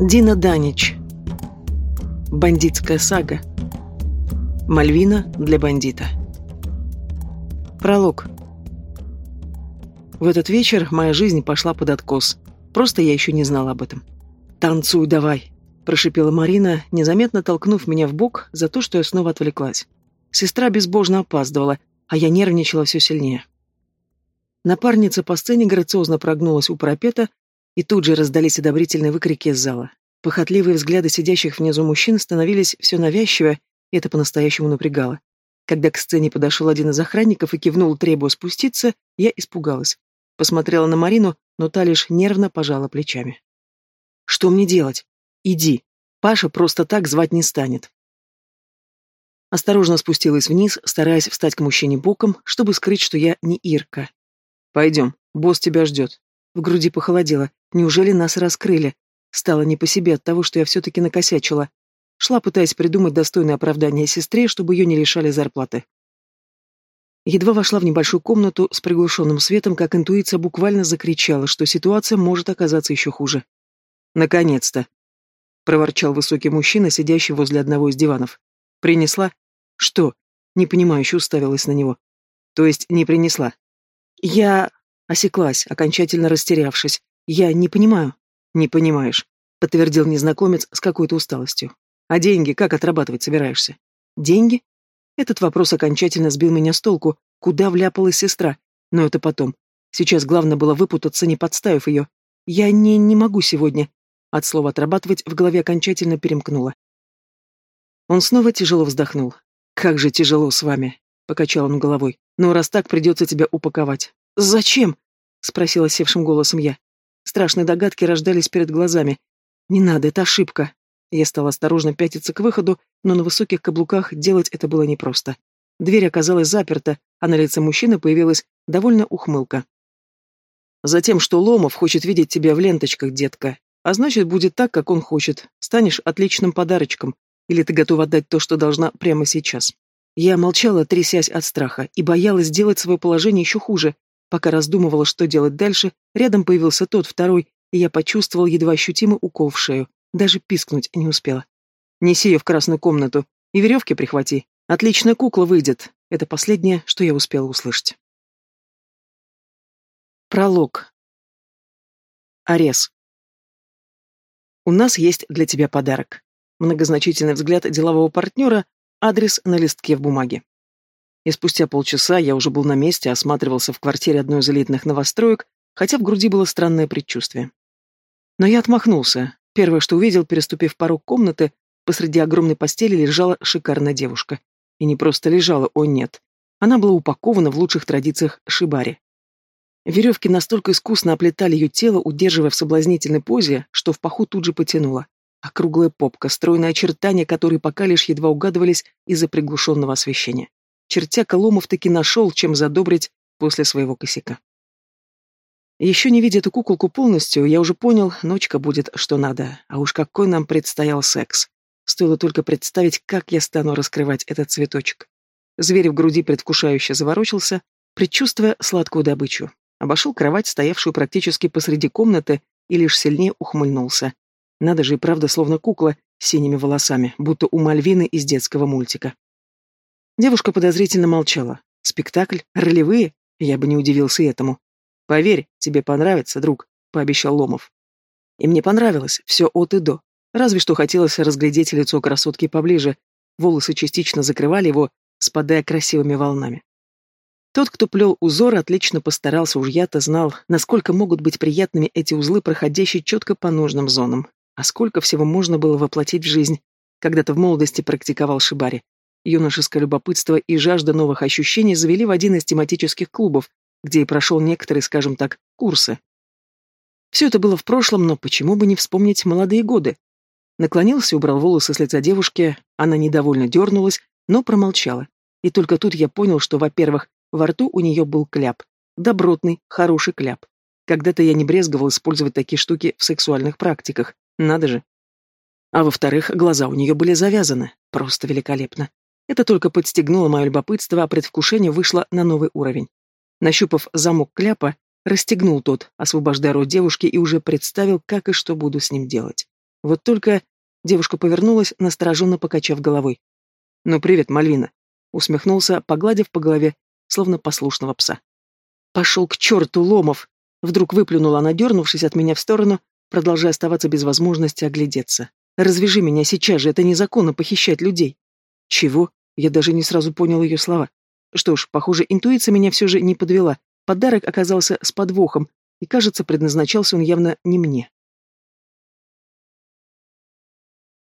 Дина Данич. Бандитская сага. Мальвина для бандита. Пролог. В этот вечер моя жизнь пошла под откос. Просто я еще не знала об этом. «Танцуй давай!» – прошипела Марина, незаметно толкнув меня в бок за то, что я снова отвлеклась. Сестра безбожно опаздывала, а я нервничала все сильнее. Напарница по сцене грациозно прогнулась у парапета, и тут же раздались одобрительные выкрики из зала. Похотливые взгляды сидящих внизу мужчин становились все навязчивее, и это по-настоящему напрягало. Когда к сцене подошел один из охранников и кивнул, требуя спуститься, я испугалась. Посмотрела на Марину, но та лишь нервно пожала плечами. «Что мне делать? Иди. Паша просто так звать не станет». Осторожно спустилась вниз, стараясь встать к мужчине боком, чтобы скрыть, что я не Ирка. «Пойдем, босс тебя ждет». В груди похолодело. Неужели нас раскрыли? Стало не по себе от того, что я все-таки накосячила. Шла, пытаясь придумать достойное оправдание сестре, чтобы ее не лишали зарплаты. Едва вошла в небольшую комнату с приглушенным светом, как интуиция буквально закричала, что ситуация может оказаться еще хуже. «Наконец-то!» — проворчал высокий мужчина, сидящий возле одного из диванов. «Принесла?» «Что?» — непонимающе уставилась на него. «То есть не принесла?» «Я...» — осеклась, окончательно растерявшись. «Я не понимаю». «Не понимаешь», — подтвердил незнакомец с какой-то усталостью. «А деньги как отрабатывать собираешься?» «Деньги?» Этот вопрос окончательно сбил меня с толку. Куда вляпалась сестра? Но это потом. Сейчас главное было выпутаться, не подставив ее. Я не, не могу сегодня. От слова «отрабатывать» в голове окончательно перемкнуло. Он снова тяжело вздохнул. «Как же тяжело с вами», — покачал он головой. «Ну, раз так, придется тебя упаковать». «Зачем?» — спросила севшим голосом я. Страшные догадки рождались перед глазами. «Не надо, это ошибка». Я стала осторожно пятиться к выходу, но на высоких каблуках делать это было непросто. Дверь оказалась заперта, а на лице мужчины появилась довольно ухмылка. «Затем, что Ломов хочет видеть тебя в ленточках, детка. А значит, будет так, как он хочет. Станешь отличным подарочком. Или ты готова отдать то, что должна прямо сейчас?» Я молчала, трясясь от страха, и боялась сделать свое положение еще хуже, Пока раздумывала, что делать дальше, рядом появился тот, второй, и я почувствовал едва ощутимый укол в шею. Даже пискнуть не успела. «Неси ее в красную комнату и веревки прихвати. Отличная кукла выйдет». Это последнее, что я успела услышать. Пролог. Арес. У нас есть для тебя подарок. Многозначительный взгляд делового партнера, адрес на листке в бумаге. И спустя полчаса я уже был на месте, осматривался в квартире одной из элитных новостроек, хотя в груди было странное предчувствие. Но я отмахнулся. Первое, что увидел, переступив порог комнаты, посреди огромной постели лежала шикарная девушка. И не просто лежала, о нет. Она была упакована в лучших традициях шибари. Веревки настолько искусно оплетали ее тело, удерживая в соблазнительной позе, что в паху тут же потянуло. Округлая попка, стройные очертания, которые пока лишь едва угадывались из-за приглушенного освещения. Чертяка Ломов таки нашел, чем задобрить после своего косяка. Еще не видя эту куколку полностью, я уже понял, ночка будет что надо, а уж какой нам предстоял секс. Стоило только представить, как я стану раскрывать этот цветочек. Зверь в груди предвкушающе заворочился, предчувствуя сладкую добычу. Обошел кровать, стоявшую практически посреди комнаты, и лишь сильнее ухмыльнулся. Надо же и правда словно кукла с синими волосами, будто у Мальвины из детского мультика. Девушка подозрительно молчала. Спектакль? Ролевые? Я бы не удивился этому. «Поверь, тебе понравится, друг», — пообещал Ломов. И мне понравилось, все от и до. Разве что хотелось разглядеть лицо красотки поближе. Волосы частично закрывали его, спадая красивыми волнами. Тот, кто плел узор, отлично постарался, уж я-то знал, насколько могут быть приятными эти узлы, проходящие четко по нужным зонам. А сколько всего можно было воплотить в жизнь. Когда-то в молодости практиковал шибари. Юношеское любопытство и жажда новых ощущений завели в один из тематических клубов, где и прошел некоторые, скажем так, курсы. Все это было в прошлом, но почему бы не вспомнить молодые годы? Наклонился, убрал волосы с лица девушки, она недовольно дернулась, но промолчала. И только тут я понял, что, во-первых, во рту у нее был кляп. Добротный, хороший кляп. Когда-то я не брезговал использовать такие штуки в сексуальных практиках. Надо же. А во-вторых, глаза у нее были завязаны. Просто великолепно. Это только подстегнуло мое любопытство, а предвкушение вышло на новый уровень. Нащупав замок кляпа, расстегнул тот, освобождая рот девушки, и уже представил, как и что буду с ним делать. Вот только девушка повернулась, настороженно покачав головой. «Ну, привет, Мальвина», — усмехнулся, погладив по голове, словно послушного пса. «Пошел к черту, Ломов!» Вдруг выплюнула она, дернувшись от меня в сторону, продолжая оставаться без возможности оглядеться. «Развяжи меня сейчас же, это незаконно похищать людей». «Чего?» Я даже не сразу понял ее слова. Что ж, похоже, интуиция меня все же не подвела. Подарок оказался с подвохом, и, кажется, предназначался он явно не мне.